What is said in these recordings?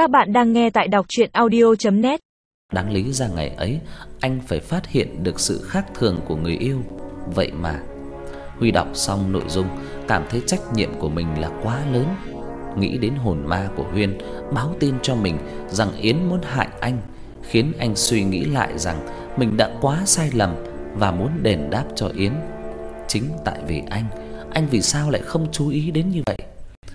Các bạn đang nghe tại đọc audio net Đáng lý ra ngày ấy anh phải phát hiện được sự khác thường của người yêu, vậy mà Huy đọc xong nội dung, cảm thấy trách nhiệm của mình là quá lớn. Nghĩ đến hồn ma của Huyên báo tin cho mình rằng Yến muốn hại anh, khiến anh suy nghĩ lại rằng mình đã quá sai lầm và muốn đền đáp cho Yến. Chính tại vì anh, anh vì sao lại không chú ý đến như vậy?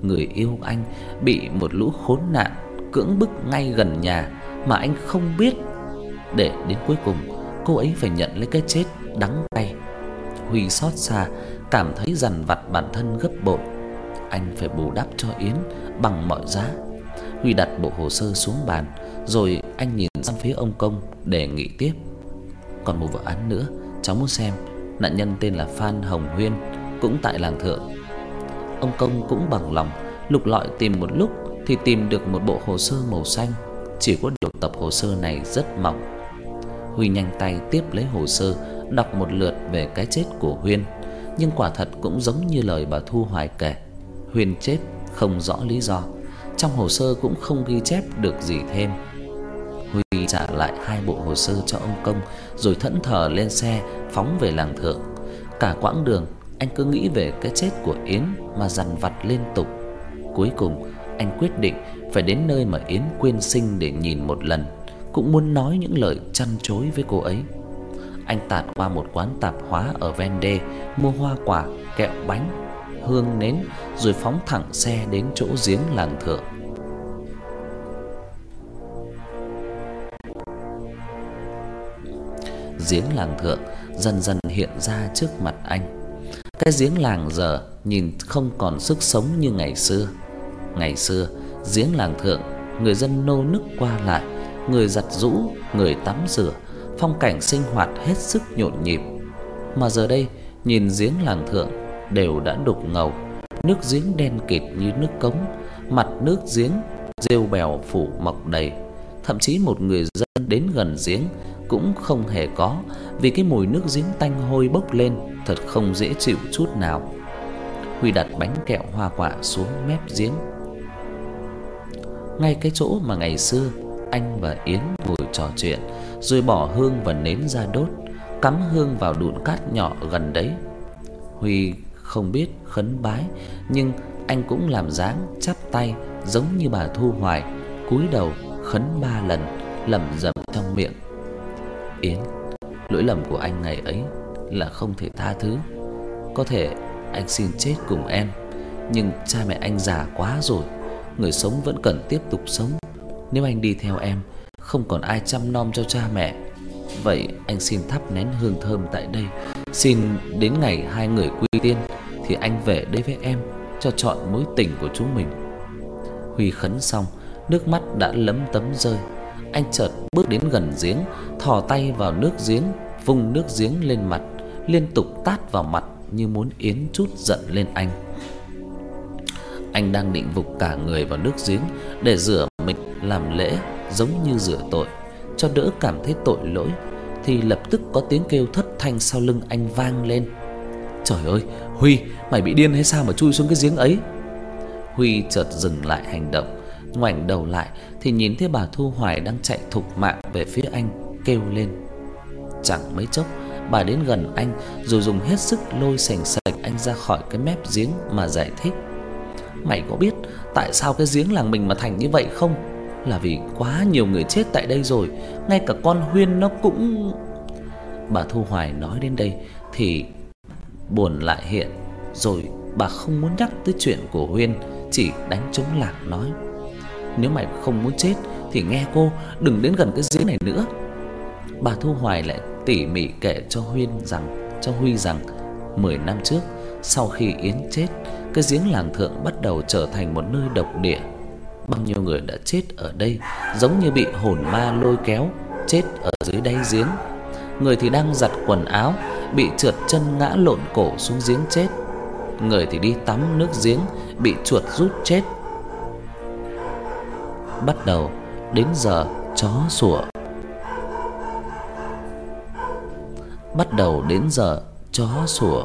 Người yêu anh bị một lũ khốn nạn cưỡng bức ngay gần nhà mà anh không biết để đến cuối cùng cô ấy phải nhận lấy cái chết đắng cay. Huy xót xa, cảm thấy dằn vặt bản thân gấp bội. Anh phải bù đắp cho Yến bằng mọi giá. Huy đặt bộ hồ sơ xuống bàn, rồi anh nhìn sang phía ông công đề nghị tiếp. Còn một vụ án nữa, cháu muốn xem. Nạn nhân tên là Phan Hồng Huyên, cũng tại làng Thượng. Ông công cũng bằng lòng lục lọi tìm một lúc thì tìm được một bộ hồ sơ màu xanh, chỉ có điều tập hồ sơ này rất mỏng. Huy nhanh tay tiếp lấy hồ sơ, đọc một lượt về cái chết của Huyên, nhưng quả thật cũng giống như lời bà Thu Hoài kể, Huyên chết không rõ lý do. Trong hồ sơ cũng không ghi chép được gì thêm. Huy trả lại hai bộ hồ sơ cho ông công rồi thẫn thờ lên xe phóng về làng thượng. Cả quãng đường anh cứ nghĩ về cái chết của Yến mà dằn vặt liên tục. Cuối cùng anh quyết định phải đến nơi mà Yến quên sinh để nhìn một lần, cũng muốn nói những lời chăn chối với cô ấy. Anh tạt qua một quán tạp hóa ở ven đê, mua hoa quả, kẹo bánh, hương nến rồi phóng thẳng xe đến chỗ giếng làng thượng. Giếng làng thượng dần dần hiện ra trước mặt anh. Cái giếng làng giờ nhìn không còn sức sống như ngày xưa. Ngày xưa, giếng làng thượng, người dân nô nức qua lại, người giặt giũ, người tắm rửa, phong cảnh sinh hoạt hết sức nhộn nhịp. Mà giờ đây, nhìn giếng làng thượng đều đã đục ngầu, nước giếng đen kịt như nước cống, mặt nước giếng rêu bèo phủ mọc đầy. Thậm chí một người dân đến gần giếng cũng không hề có, vì cái mùi nước giếng tanh hôi bốc lên thật không dễ chịu chút nào. Huy đặt bánh kẹo hoa quả xuống mép giếng. Ngay cái chỗ mà ngày xưa anh và Yến ngồi trò chuyện, rồi bỏ hương và nến ra đốt, cắm hương vào đụn cát nhỏ gần đấy. Huy không biết khấn bái, nhưng anh cũng làm dáng chắp tay giống như bà Thu Hoài, cúi đầu khấn ba lần, lẩm rẩm trong miệng. Yến, lỗi lầm của anh ngày ấy là không thể tha thứ. Có thể anh xin chết cùng em, nhưng cha mẹ anh già quá rồi, người sống vẫn cần tiếp tục sống. Nếu anh đi theo em, không còn ai chăm nom cho cha mẹ. Vậy anh xin thắp nén hương thơm tại đây, xin đến ngày hai người quy tiên thì anh về đây với em cho chọn mối tình của chúng mình. Huy khấn xong, nước mắt đã lấm tấm rơi. Anh chợt bước đến gần giếng, thò tay vào nước giếng, vung nước giếng lên mặt, liên tục tát vào mặt như muốn yến chút giận lên anh. Anh đang định vục cả người vào nước giếng để rửa mình làm lễ giống như rửa tội, cho đỡ cảm thấy tội lỗi thì lập tức có tiếng kêu thất thanh sau lưng anh vang lên. Trời ơi, Huy, mày bị điên hay sao mà chui xuống cái giếng ấy? Huy chợt dừng lại hành động, ngoảnh đầu lại thì nhìn thấy bà Thu Hoài đang chạy thục mạng về phía anh, kêu lên. Chẳng mấy chốc, bà đến gần anh rồi dùng hết sức lôi sành sạch anh ra khỏi cái mép giếng mà giải thích. Mày có biết tại sao cái giếng làng mình mà thành như vậy không? Là vì quá nhiều người chết tại đây rồi, ngay cả con Huyên nó cũng Bà Thu Hoài nói đến đây thì buồn lại hiện, rồi bà không muốn nhắc tới chuyện của Huyên, chỉ đánh trống lạc nói: "Nếu mày không muốn chết thì nghe cô, đừng đến gần cái giếng này nữa." Bà Thu Hoài lại tỉ mỉ kể cho Huyên rằng cho Huy rằng 10 năm trước, sau khi Yến chết, cái giếng làng thượng bắt đầu trở thành một nơi độc địa. Bao nhiêu người đã chết ở đây, giống như bị hồn ma lôi kéo, chết ở dưới đáy giếng. Người thì đang giặt quần áo, bị trượt chân ngã lộn cổ xuống giếng chết. Người thì đi tắm nước giếng, bị chuột rút chết. Bắt đầu đến giờ chó sủa. Bắt đầu đến giờ chó sủa.